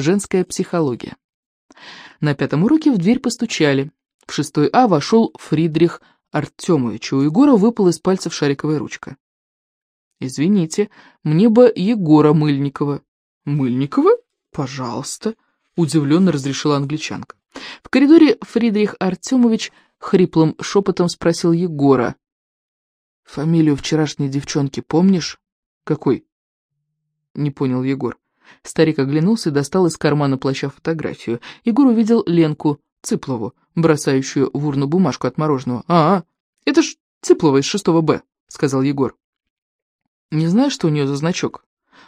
Женская психология. На пятом уроке в дверь постучали. В шестой А вошел Фридрих Артемович. У Егора выпала из пальцев шариковая ручка. «Извините, мне бы Егора Мыльникова». «Мыльникова? Пожалуйста», — удивленно разрешила англичанка. В коридоре Фридрих Артемович хриплым шепотом спросил Егора. «Фамилию вчерашней девчонки помнишь?» «Какой?» Не понял Егор. Старик оглянулся и достал из кармана плаща фотографию. Егор увидел Ленку Цыплову, бросающую в урну бумажку от мороженого. «А, это ж Цыплова из шестого Б», — сказал Егор. «Не знаешь, что у нее за значок?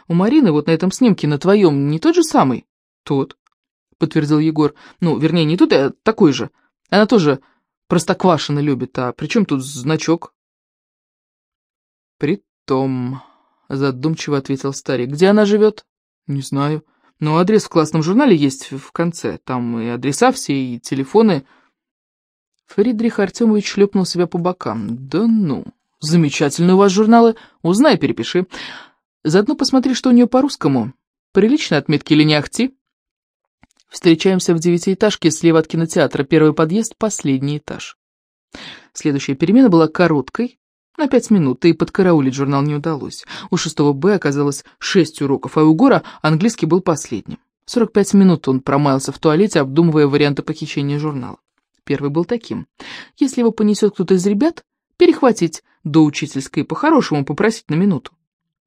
У Марины вот на этом снимке на твоем не тот же самый?» «Тот», — подтвердил Егор. «Ну, вернее, не тот, а такой же. Она тоже простоквашино любит, а при чем тут значок?» «Притом...» задумчиво ответил старик. «Где она живет?» «Не знаю. Но адрес в классном журнале есть в конце. Там и адреса все, и телефоны». Фридрих Артемович шлепнул себя по бокам. «Да ну, замечательные у вас журналы. Узнай, перепиши. Заодно посмотри, что у нее по-русскому. Приличные отметки или не ахти?» Встречаемся в девятиэтажке слева от кинотеатра. Первый подъезд, последний этаж. Следующая перемена была короткой, на пять минут, и подкараулить журнал не удалось. У шестого Б оказалось шесть уроков, а у Гора английский был последним. 45 минут он промаялся в туалете, обдумывая варианты похищения журнала. Первый был таким. Если его понесет кто-то из ребят, перехватить до учительской и по-хорошему попросить на минуту.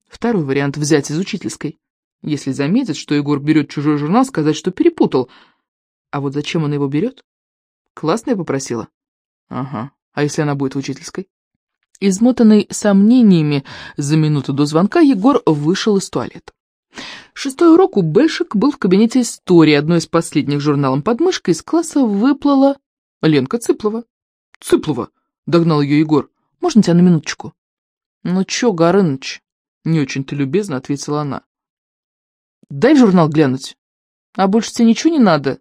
Второй вариант — взять из учительской. Если заметит, что Егор берет чужой журнал, сказать, что перепутал. А вот зачем он его берет? Классная попросила? Ага. А если она будет в учительской? Измотанный сомнениями за минуту до звонка, Егор вышел из туалета. Шестой урок у Бэшек был в кабинете истории. Одной из последних журналом под мышкой из класса выплыла Ленка Цыплова. «Цыплова!» — догнал ее Егор. «Можно тебя на минуточку?» «Ну чё, Горыныч?» — не очень-то любезно ответила она. «Дай журнал глянуть. А больше тебе ничего не надо?»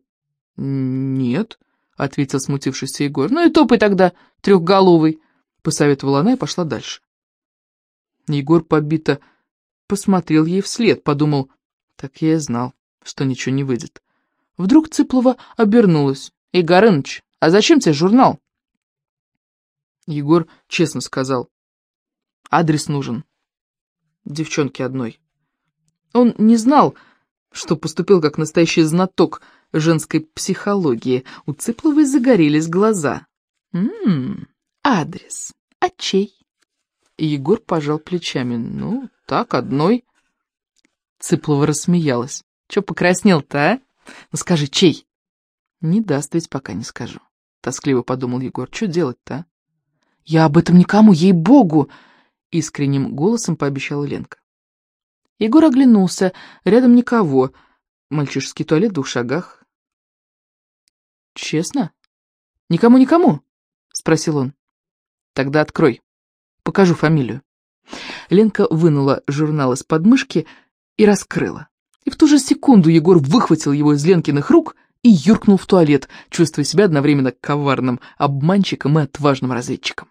«Нет», — ответил смутившийся Егор. «Ну и топай тогда, трехголовый посоветовала она и пошла дальше. Егор побито посмотрел ей вслед, подумал, так я и знал, что ничего не выйдет. Вдруг Цыплова обернулась. «Эй, Горыныч, а зачем тебе журнал?» Егор честно сказал. «Адрес нужен. Девчонке одной». Он не знал, что поступил как настоящий знаток женской психологии. У Цыпловой загорелись глаза. «М-м-м, адрес. А чей? Егор пожал плечами. Ну, так, одной. Цыплова рассмеялась. Че покраснел-то, а? Ну скажи, чей? Не даст ведь, пока не скажу. Тоскливо подумал Егор. Что делать-то, а? Я об этом никому, ей-богу! Искренним голосом пообещала Ленка. Егор оглянулся. Рядом никого. Мальчишеский туалет в двух шагах. «Честно? Никому-никому?» — спросил он. Тогда открой. Покажу фамилию. Ленка вынула журнал из подмышки и раскрыла. И в ту же секунду Егор выхватил его из Ленкиных рук и юркнул в туалет, чувствуя себя одновременно коварным обманщиком и отважным разведчиком.